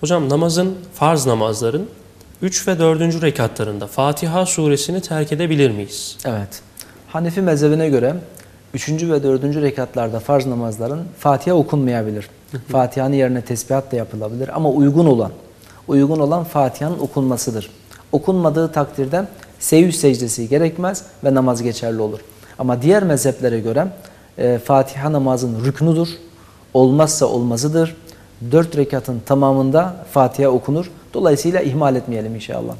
Hocam namazın, farz namazların 3 ve 4. rekatlarında Fatiha suresini terk edebilir miyiz? Evet. Hanefi mezhebine göre 3. ve 4. rekatlarda farz namazların Fatiha okunmayabilir. Fatiha'nın yerine tesbihat da yapılabilir ama uygun olan, uygun olan Fatiha'nın okunmasıdır. Okunmadığı takdirde seyyü secdesi gerekmez ve namaz geçerli olur. Ama diğer mezheplere göre e, Fatiha namazın rüknudur, olmazsa olmazıdır. Dört rekatın tamamında Fatiha okunur. Dolayısıyla ihmal etmeyelim inşallah.